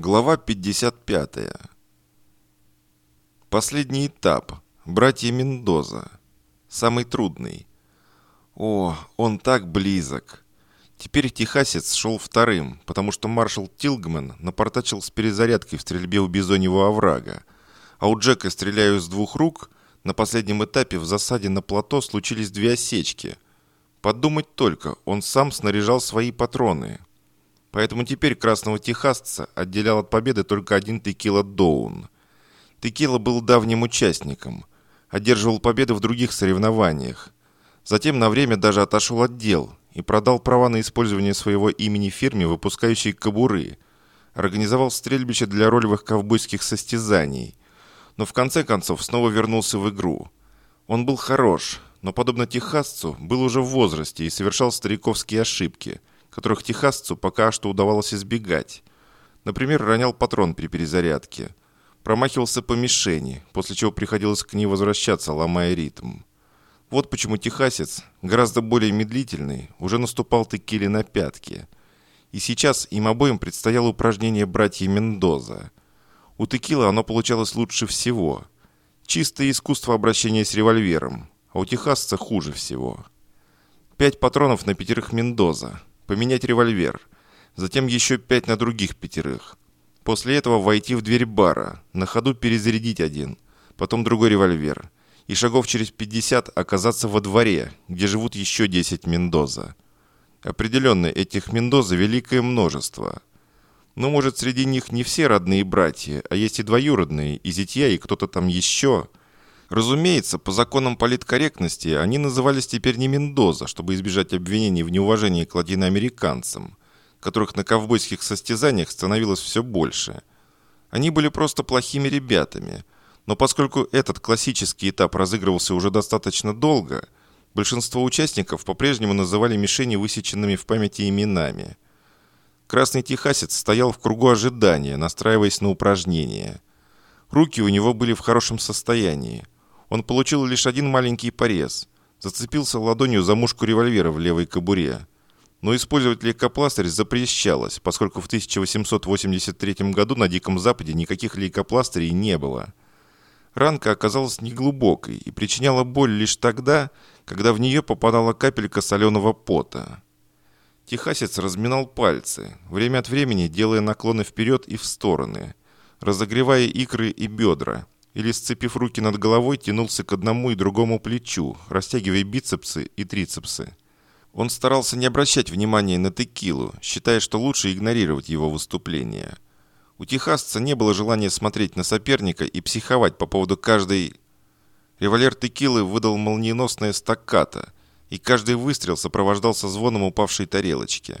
Глава 55. Последний этап. Братья Мендоза. Самый трудный. О, он так близок. Теперь Техасец шел вторым, потому что маршал Тилгман напортачил с перезарядкой в стрельбе у Бизоньего оврага. А у Джека «Стреляю с двух рук» на последнем этапе в засаде на плато случились две осечки. Подумать только, он сам снаряжал свои патроны – Поэтому теперь красного техасца отделял от победы только один Текила Доун. Текила был давним участником, одерживал победы в других соревнованиях. Затем на время даже отошел от дел и продал права на использование своего имени фирме, выпускающей кобуры. Организовал стрельбище для ролевых ковбойских состязаний. Но в конце концов снова вернулся в игру. Он был хорош, но, подобно техасцу, был уже в возрасте и совершал стариковские ошибки – которых техасцу пока что удавалось избегать. Например, ронял патрон при перезарядке. Промахивался по мишени, после чего приходилось к ней возвращаться, ломая ритм. Вот почему техасец, гораздо более медлительный, уже наступал текили на пятки. И сейчас им обоим предстояло упражнение братья Мендоза. У текила оно получалось лучше всего. Чистое искусство обращения с револьвером, а у техасца хуже всего. Пять патронов на пятерых Мендоза поменять револьвер, затем еще пять на других пятерых. После этого войти в дверь бара, на ходу перезарядить один, потом другой револьвер, и шагов через 50 оказаться во дворе, где живут еще 10 Мендоза. Определенно, этих Мендоза великое множество. Но, может, среди них не все родные братья, а есть и двоюродные, и зятья, и кто-то там еще – Разумеется, по законам политкорректности они назывались теперь не Мендоза, чтобы избежать обвинений в неуважении к латиноамериканцам, которых на ковбойских состязаниях становилось все больше. Они были просто плохими ребятами, но поскольку этот классический этап разыгрывался уже достаточно долго, большинство участников по-прежнему называли мишени высеченными в памяти именами. Красный техасец стоял в кругу ожидания, настраиваясь на упражнения. Руки у него были в хорошем состоянии – он получил лишь один маленький порез. Зацепился ладонью за мушку револьвера в левой кобуре. Но использовать лейкопластырь запрещалось, поскольку в 1883 году на Диком Западе никаких лейкопластырей не было. Ранка оказалась неглубокой и причиняла боль лишь тогда, когда в нее попадала капелька соленого пота. Техасец разминал пальцы, время от времени делая наклоны вперед и в стороны, разогревая икры и бедра – или, сцепив руки над головой, тянулся к одному и другому плечу, растягивая бицепсы и трицепсы. Он старался не обращать внимания на текилу, считая, что лучше игнорировать его выступления. У техасца не было желания смотреть на соперника и психовать по поводу каждой... Револьвер текилы выдал молниеносное стаккато, и каждый выстрел сопровождался звоном упавшей тарелочки.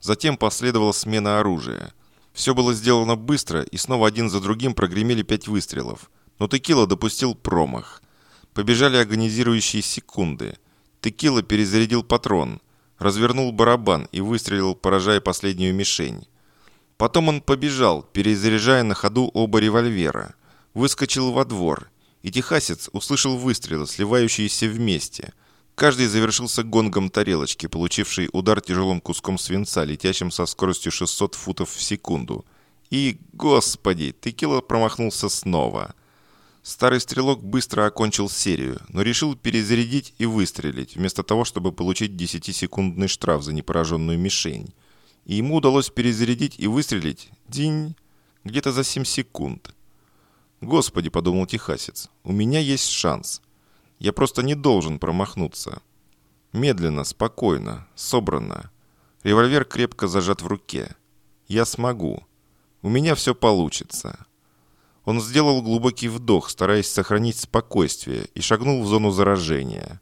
Затем последовала смена оружия. Все было сделано быстро, и снова один за другим прогремели пять выстрелов – но Текила допустил промах. Побежали агонизирующие секунды. Текила перезарядил патрон, развернул барабан и выстрелил, поражая последнюю мишень. Потом он побежал, перезаряжая на ходу оба револьвера. Выскочил во двор, и техасец услышал выстрелы, сливающиеся вместе. Каждый завершился гонгом тарелочки, получившей удар тяжелым куском свинца, летящим со скоростью 600 футов в секунду. И, господи, Текила промахнулся снова. Старый стрелок быстро окончил серию, но решил перезарядить и выстрелить, вместо того, чтобы получить 10-секундный штраф за непораженную мишень. И ему удалось перезарядить и выстрелить, день, где-то за 7 секунд. «Господи», — подумал техасец, — «у меня есть шанс. Я просто не должен промахнуться». Медленно, спокойно, собранно. Револьвер крепко зажат в руке. «Я смогу. У меня все получится». Он сделал глубокий вдох, стараясь сохранить спокойствие, и шагнул в зону заражения.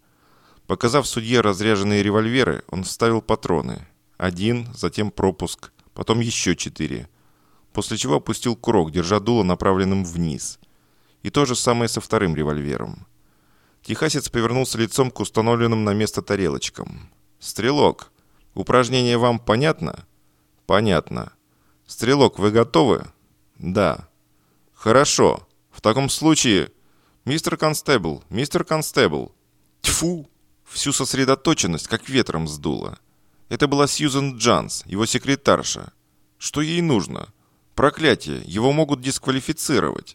Показав судье разряженные револьверы, он вставил патроны. Один, затем пропуск, потом еще четыре. После чего опустил курок, держа дуло направленным вниз. И то же самое со вторым револьвером. Техасец повернулся лицом к установленным на место тарелочкам. «Стрелок, упражнение вам понятно?» «Понятно. Стрелок, вы готовы?» «Да». «Хорошо. В таком случае...» «Мистер Констебл, мистер Констебл!» Тьфу! Всю сосредоточенность как ветром сдуло. Это была Сьюзен Джанс, его секретарша. Что ей нужно? Проклятие, его могут дисквалифицировать.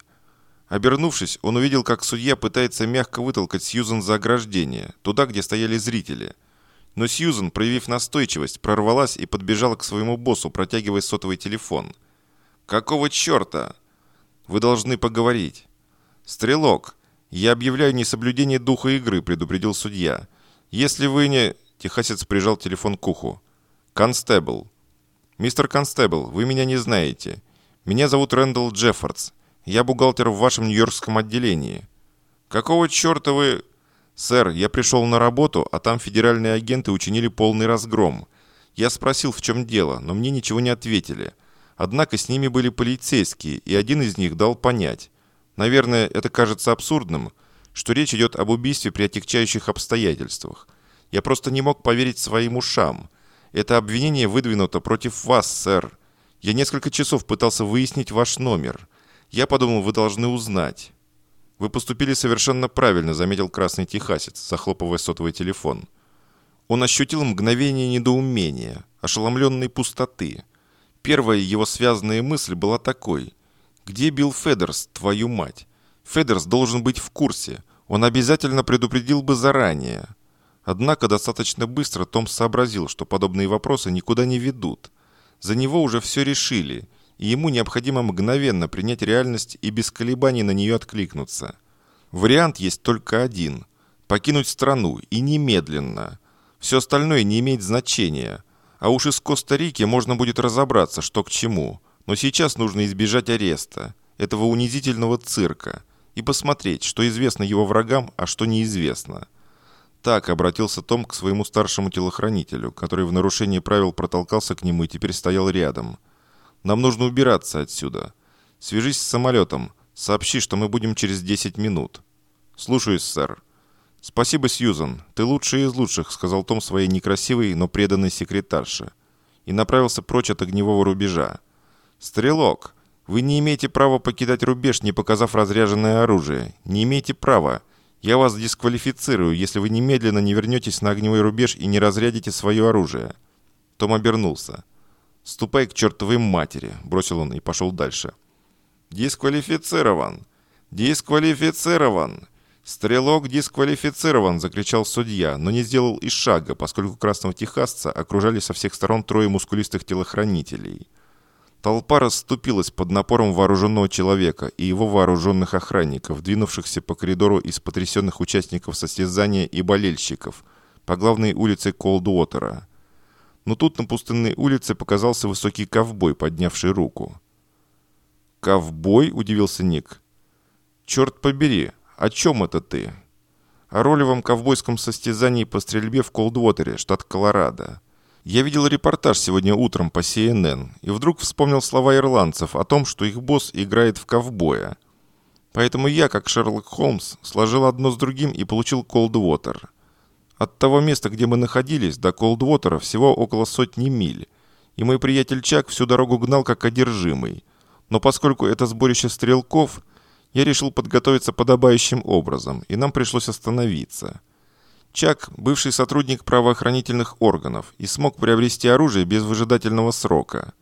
Обернувшись, он увидел, как судья пытается мягко вытолкать Сьюзен за ограждение, туда, где стояли зрители. Но Сьюзен, проявив настойчивость, прорвалась и подбежала к своему боссу, протягивая сотовый телефон. «Какого черта?» «Вы должны поговорить». «Стрелок, я объявляю несоблюдение духа игры», – предупредил судья. «Если вы не...» – Техасец прижал телефон к уху. «Констебл». «Мистер Констебл, вы меня не знаете. Меня зовут Рэндалл Джеффордс. Я бухгалтер в вашем нью-йоркском отделении». «Какого черта вы...» «Сэр, я пришел на работу, а там федеральные агенты учинили полный разгром. Я спросил, в чем дело, но мне ничего не ответили. Однако с ними были полицейские, и один из них дал понять. Наверное, это кажется абсурдным, что речь идет об убийстве при отягчающих обстоятельствах. Я просто не мог поверить своим ушам. Это обвинение выдвинуто против вас, сэр. Я несколько часов пытался выяснить ваш номер. Я подумал, вы должны узнать. Вы поступили совершенно правильно, заметил красный техасец, захлопывая сотовый телефон. Он ощутил мгновение недоумения, ошеломленной пустоты. Первая его связанная мысль была такой. «Где Билл Федерс, твою мать? Федерс должен быть в курсе. Он обязательно предупредил бы заранее». Однако достаточно быстро Том сообразил, что подобные вопросы никуда не ведут. За него уже все решили – и ему необходимо мгновенно принять реальность и без колебаний на нее откликнуться. Вариант есть только один – покинуть страну и немедленно. Все остальное не имеет значения. А уж из Коста-Рики можно будет разобраться, что к чему. Но сейчас нужно избежать ареста, этого унизительного цирка, и посмотреть, что известно его врагам, а что неизвестно. Так обратился Том к своему старшему телохранителю, который в нарушении правил протолкался к нему и теперь стоял рядом – нам нужно убираться отсюда. Свяжись с самолетом. Сообщи, что мы будем через 10 минут. Слушаюсь, сэр. Спасибо, Сьюзан. Ты лучший из лучших, сказал Том своей некрасивой, но преданной секретарше. И направился прочь от огневого рубежа. Стрелок, вы не имеете права покидать рубеж, не показав разряженное оружие. Не имеете права. Я вас дисквалифицирую, если вы немедленно не вернетесь на огневой рубеж и не разрядите свое оружие. Том обернулся. «Ступай к чертовой матери», – бросил он и пошел дальше. «Дисквалифицирован! Дисквалифицирован!» «Стрелок дисквалифицирован!» – закричал судья, но не сделал и шага, поскольку красного техасца окружали со всех сторон трое мускулистых телохранителей. Толпа расступилась под напором вооруженного человека и его вооруженных охранников, двинувшихся по коридору из потрясенных участников состязания и болельщиков по главной улице Колдуотера – но тут на пустынной улице показался высокий ковбой, поднявший руку. «Ковбой?» – удивился Ник. «Черт побери, о чем это ты?» «О ролевом ковбойском состязании по стрельбе в Колдвотере, штат Колорадо. Я видел репортаж сегодня утром по CNN и вдруг вспомнил слова ирландцев о том, что их босс играет в ковбоя. Поэтому я, как Шерлок Холмс, сложил одно с другим и получил Колдвотер. От того места, где мы находились, до Колдвотера всего около сотни миль, и мой приятель Чак всю дорогу гнал как одержимый. Но поскольку это сборище стрелков, я решил подготовиться подобающим образом, и нам пришлось остановиться. Чак – бывший сотрудник правоохранительных органов и смог приобрести оружие без выжидательного срока.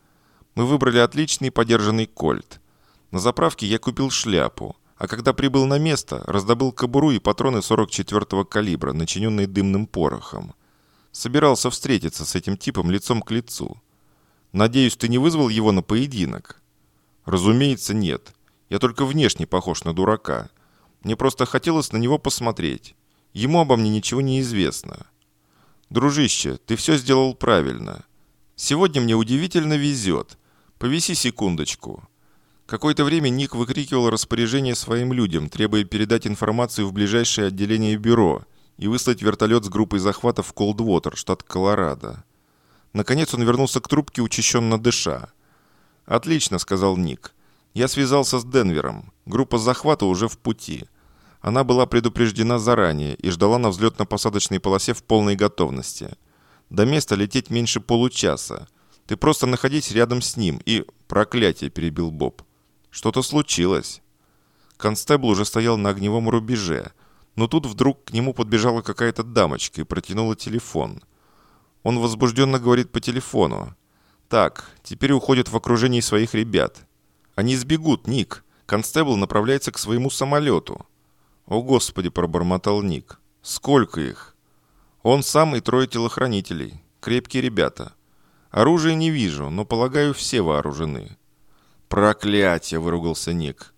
Мы выбрали отличный подержанный кольт. На заправке я купил шляпу – а когда прибыл на место, раздобыл кобуру и патроны 44-го калибра, начиненные дымным порохом. Собирался встретиться с этим типом лицом к лицу. Надеюсь, ты не вызвал его на поединок? Разумеется, нет. Я только внешне похож на дурака. Мне просто хотелось на него посмотреть. Ему обо мне ничего не известно. Дружище, ты все сделал правильно. Сегодня мне удивительно везет. Повиси секундочку. Какое-то время Ник выкрикивал распоряжение своим людям, требуя передать информацию в ближайшее отделение бюро и выслать вертолет с группой захвата в Колдвотер, штат Колорадо. Наконец он вернулся к трубке, учащенно дыша. «Отлично», — сказал Ник. «Я связался с Денвером. Группа захвата уже в пути. Она была предупреждена заранее и ждала на взлетно-посадочной полосе в полной готовности. До места лететь меньше получаса. Ты просто находись рядом с ним и...» «Проклятие!» – перебил Боб. Что-то случилось. Констебл уже стоял на огневом рубеже, но тут вдруг к нему подбежала какая-то дамочка и протянула телефон. Он возбужденно говорит по телефону. «Так, теперь уходит в окружении своих ребят. Они сбегут, Ник. Констебл направляется к своему самолету». «О, Господи!» – пробормотал Ник. «Сколько их?» «Он сам и трое телохранителей. Крепкие ребята. Оружия не вижу, но, полагаю, все вооружены». «Проклятие!» – выругался Ник.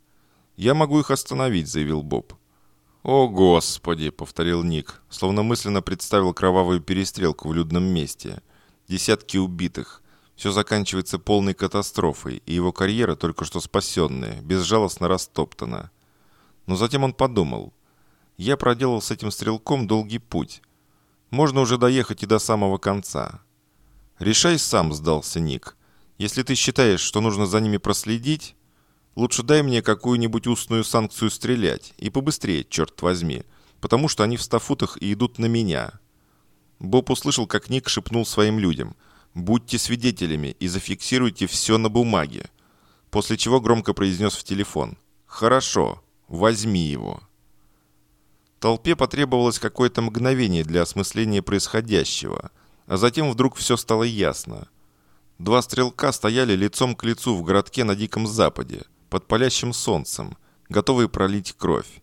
«Я могу их остановить», – заявил Боб. «О, Господи!» – повторил Ник, словно мысленно представил кровавую перестрелку в людном месте. Десятки убитых. Все заканчивается полной катастрофой, и его карьера, только что спасенная, безжалостно растоптана. Но затем он подумал. «Я проделал с этим стрелком долгий путь. Можно уже доехать и до самого конца». «Решай сам», – сдался Ник. «Если ты считаешь, что нужно за ними проследить, лучше дай мне какую-нибудь устную санкцию стрелять, и побыстрее, черт возьми, потому что они в ста футах и идут на меня». Боб услышал, как Ник шепнул своим людям. «Будьте свидетелями и зафиксируйте все на бумаге». После чего громко произнес в телефон. «Хорошо, возьми его». Толпе потребовалось какое-то мгновение для осмысления происходящего, а затем вдруг все стало ясно. Два стрелка стояли лицом к лицу в городке на Диком Западе, под палящим солнцем, готовые пролить кровь.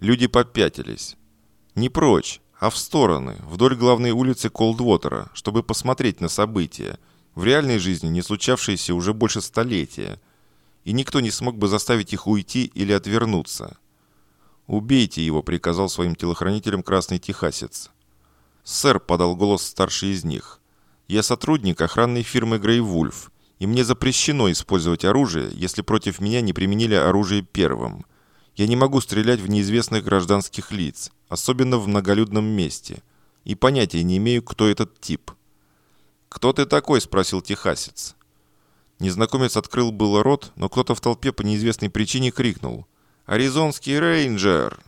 Люди попятились. Не прочь, а в стороны, вдоль главной улицы Колдвотера, чтобы посмотреть на события, в реальной жизни не случавшиеся уже больше столетия, и никто не смог бы заставить их уйти или отвернуться. «Убейте его», — приказал своим телохранителям красный техасец. «Сэр», — подал голос старший из них, — «я сотрудник охранной фирмы Грей Вульф, и мне запрещено использовать оружие, если против меня не применили оружие первым. Я не могу стрелять в неизвестных гражданских лиц, особенно в многолюдном месте, и понятия не имею, кто этот тип». «Кто ты такой?» – спросил техасец. Незнакомец открыл было рот, но кто-то в толпе по неизвестной причине крикнул «Аризонский рейнджер!».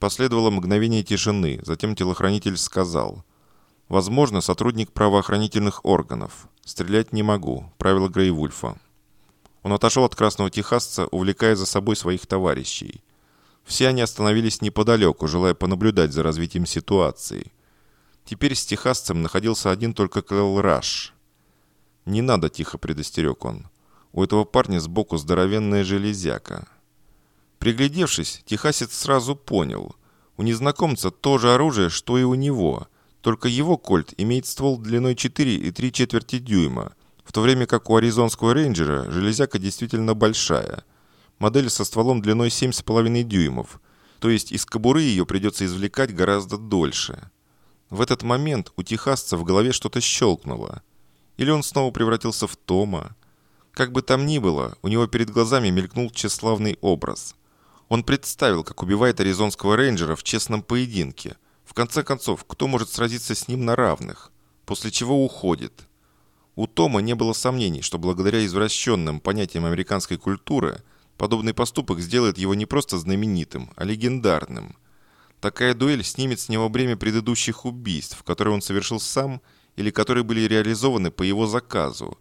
Последовало мгновение тишины, затем телохранитель сказал «Возможно, сотрудник правоохранительных органов. Стрелять не могу. Правило Грейвульфа». Он отошел от красного техасца, увлекая за собой своих товарищей. Все они остановились неподалеку, желая понаблюдать за развитием ситуации. Теперь с техасцем находился один только Кэл Раш. «Не надо», – тихо предостерег он. «У этого парня сбоку здоровенная железяка». Приглядевшись, техасец сразу понял. У незнакомца то же оружие, что и у него, только его кольт имеет ствол длиной 4 и 3 четверти дюйма, в то время как у аризонского рейнджера железяка действительно большая. Модель со стволом длиной 7,5 дюймов, то есть из кобуры ее придется извлекать гораздо дольше. В этот момент у техасца в голове что-то щелкнуло. Или он снова превратился в Тома. Как бы там ни было, у него перед глазами мелькнул тщеславный образ. Он представил, как убивает аризонского рейнджера в честном поединке. В конце концов, кто может сразиться с ним на равных? После чего уходит. У Тома не было сомнений, что благодаря извращенным понятиям американской культуры подобный поступок сделает его не просто знаменитым, а легендарным. Такая дуэль снимет с него бремя предыдущих убийств, которые он совершил сам или которые были реализованы по его заказу,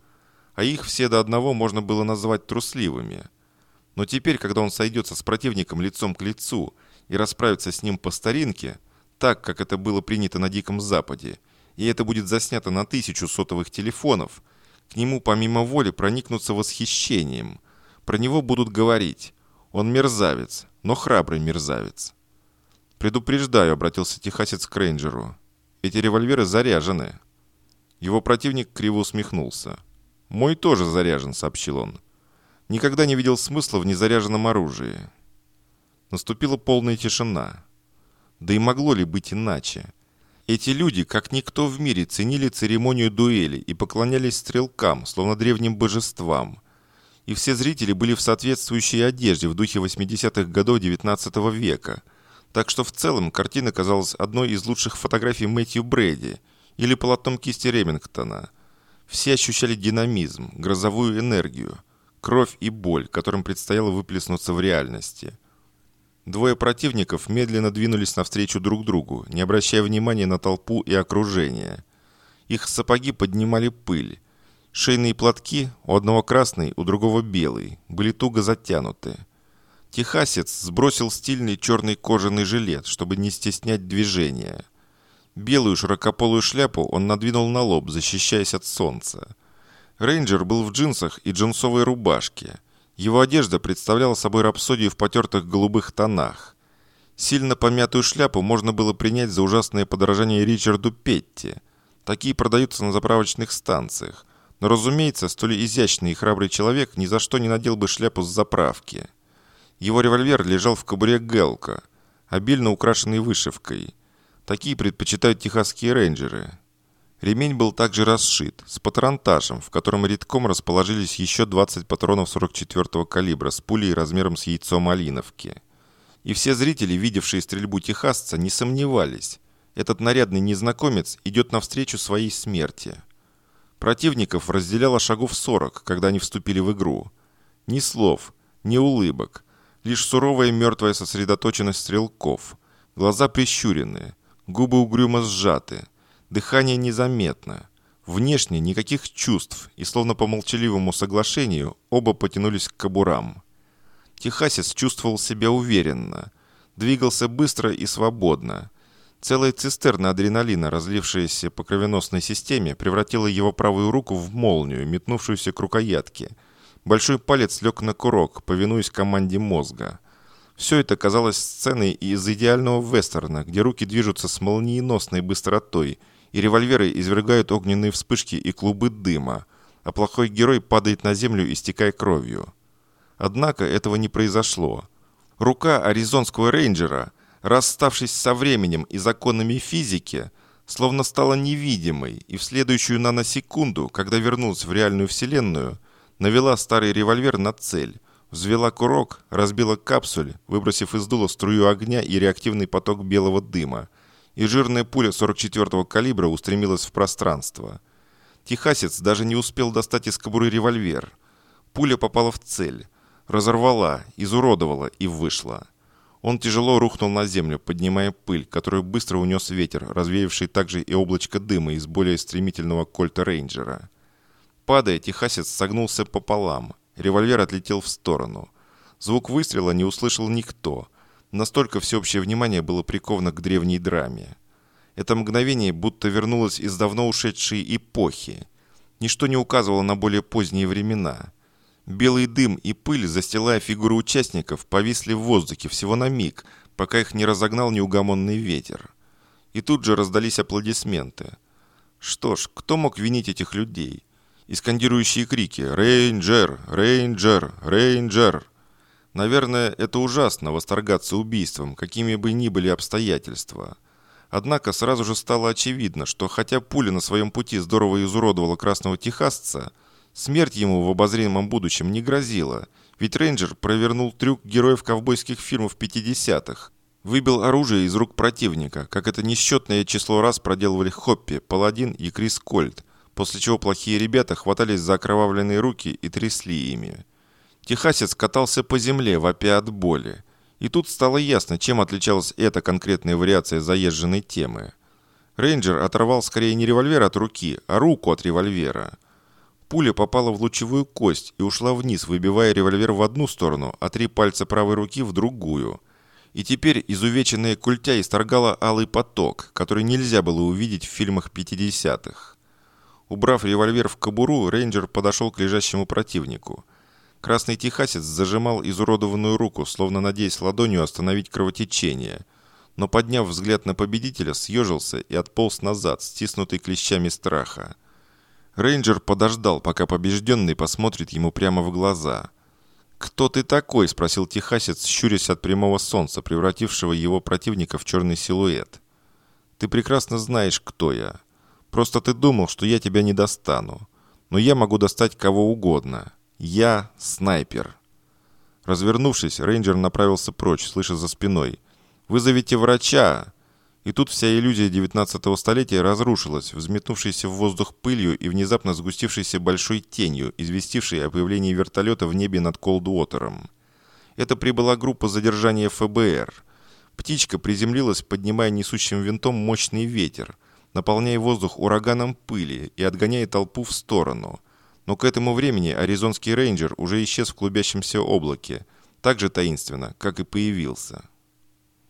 а их все до одного можно было назвать трусливыми – но теперь, когда он сойдется с противником лицом к лицу и расправится с ним по старинке, так, как это было принято на Диком Западе, и это будет заснято на тысячу сотовых телефонов, к нему помимо воли проникнутся восхищением. Про него будут говорить «Он мерзавец, но храбрый мерзавец». «Предупреждаю», — обратился техасец к рейнджеру. «Эти револьверы заряжены». Его противник криво усмехнулся. «Мой тоже заряжен», — сообщил он. Никогда не видел смысла в незаряженном оружии. Наступила полная тишина. Да и могло ли быть иначе? Эти люди, как никто в мире, ценили церемонию дуэли и поклонялись стрелкам, словно древним божествам. И все зрители были в соответствующей одежде в духе 80-х годов XIX века. Так что в целом картина казалась одной из лучших фотографий Мэтью Брэди или полотном кисти Ремингтона. Все ощущали динамизм, грозовую энергию – кровь и боль, которым предстояло выплеснуться в реальности. Двое противников медленно двинулись навстречу друг другу, не обращая внимания на толпу и окружение. Их сапоги поднимали пыль. Шейные платки, у одного красный, у другого белый, были туго затянуты. Техасец сбросил стильный черный кожаный жилет, чтобы не стеснять движения. Белую широкополую шляпу он надвинул на лоб, защищаясь от солнца. Рейнджер был в джинсах и джинсовой рубашке. Его одежда представляла собой рапсодию в потертых голубых тонах. Сильно помятую шляпу можно было принять за ужасное подражание Ричарду Петти. Такие продаются на заправочных станциях. Но, разумеется, столь изящный и храбрый человек ни за что не надел бы шляпу с заправки. Его револьвер лежал в кобуре Гелка, обильно украшенный вышивкой. Такие предпочитают техасские рейнджеры. Ремень был также расшит, с патронтажем, в котором редком расположились еще 20 патронов 44-го калибра с пулей размером с яйцо малиновки. И все зрители, видевшие стрельбу техасца, не сомневались. Этот нарядный незнакомец идет навстречу своей смерти. Противников разделяло шагов 40, когда они вступили в игру. Ни слов, ни улыбок, лишь суровая мертвая сосредоточенность стрелков. Глаза прищуренные, губы угрюмо сжаты – Дыхание незаметно. Внешне никаких чувств, и словно по молчаливому соглашению оба потянулись к кобурам. Техасец чувствовал себя уверенно. Двигался быстро и свободно. Целая цистерна адреналина, разлившаяся по кровеносной системе, превратила его правую руку в молнию, метнувшуюся к рукоятке. Большой палец лег на курок, повинуясь команде мозга. Все это казалось сценой из идеального вестерна, где руки движутся с молниеносной быстротой – и револьверы извергают огненные вспышки и клубы дыма, а плохой герой падает на землю, истекая кровью. Однако этого не произошло. Рука аризонского рейнджера, расставшись со временем и законами физики, словно стала невидимой, и в следующую наносекунду, когда вернулась в реальную вселенную, навела старый револьвер на цель, взвела курок, разбила капсуль, выбросив из дула струю огня и реактивный поток белого дыма – и жирная пуля 44-го калибра устремилась в пространство. Техасец даже не успел достать из кобуры револьвер. Пуля попала в цель, разорвала, изуродовала и вышла. Он тяжело рухнул на землю, поднимая пыль, которую быстро унес ветер, развеявший также и облачко дыма из более стремительного кольта рейнджера. Падая, техасец согнулся пополам. Револьвер отлетел в сторону. Звук выстрела не услышал никто – Настолько всеобщее внимание было приковано к древней драме. Это мгновение будто вернулось из давно ушедшей эпохи. Ничто не указывало на более поздние времена. Белый дым и пыль, застилая фигуры участников, повисли в воздухе всего на миг, пока их не разогнал неугомонный ветер. И тут же раздались аплодисменты. Что ж, кто мог винить этих людей? Искандирующие крики «Рейнджер! Рейнджер! Рейнджер!» Наверное, это ужасно восторгаться убийством, какими бы ни были обстоятельства. Однако сразу же стало очевидно, что хотя пуля на своем пути здорово изуродовала красного техасца, смерть ему в обозримом будущем не грозила, ведь рейнджер провернул трюк героев ковбойских фильмов 50-х. Выбил оружие из рук противника, как это несчетное число раз проделывали Хоппи, Паладин и Крис Кольт, после чего плохие ребята хватались за окровавленные руки и трясли ими. Техасец катался по земле, вопя от боли. И тут стало ясно, чем отличалась эта конкретная вариация заезженной темы. Рейнджер оторвал скорее не револьвер от руки, а руку от револьвера. Пуля попала в лучевую кость и ушла вниз, выбивая револьвер в одну сторону, а три пальца правой руки в другую. И теперь изувеченная культя исторгала алый поток, который нельзя было увидеть в фильмах 50-х. Убрав револьвер в кобуру, рейнджер подошел к лежащему противнику – Красный техасец зажимал изуродованную руку, словно надеясь ладонью остановить кровотечение. Но подняв взгляд на победителя, съежился и отполз назад, стиснутый клещами страха. Рейнджер подождал, пока побежденный посмотрит ему прямо в глаза. «Кто ты такой?» – спросил техасец, щурясь от прямого солнца, превратившего его противника в черный силуэт. «Ты прекрасно знаешь, кто я. Просто ты думал, что я тебя не достану. Но я могу достать кого угодно. «Я снайпер». Развернувшись, рейнджер направился прочь, слыша за спиной. «Вызовите врача!» И тут вся иллюзия 19-го столетия разрушилась, взметнувшейся в воздух пылью и внезапно сгустившейся большой тенью, известившей о появлении вертолета в небе над Колдуотером. Это прибыла группа задержания ФБР. Птичка приземлилась, поднимая несущим винтом мощный ветер, наполняя воздух ураганом пыли и отгоняя толпу в сторону – но к этому времени аризонский рейнджер уже исчез в клубящемся облаке, так же таинственно, как и появился.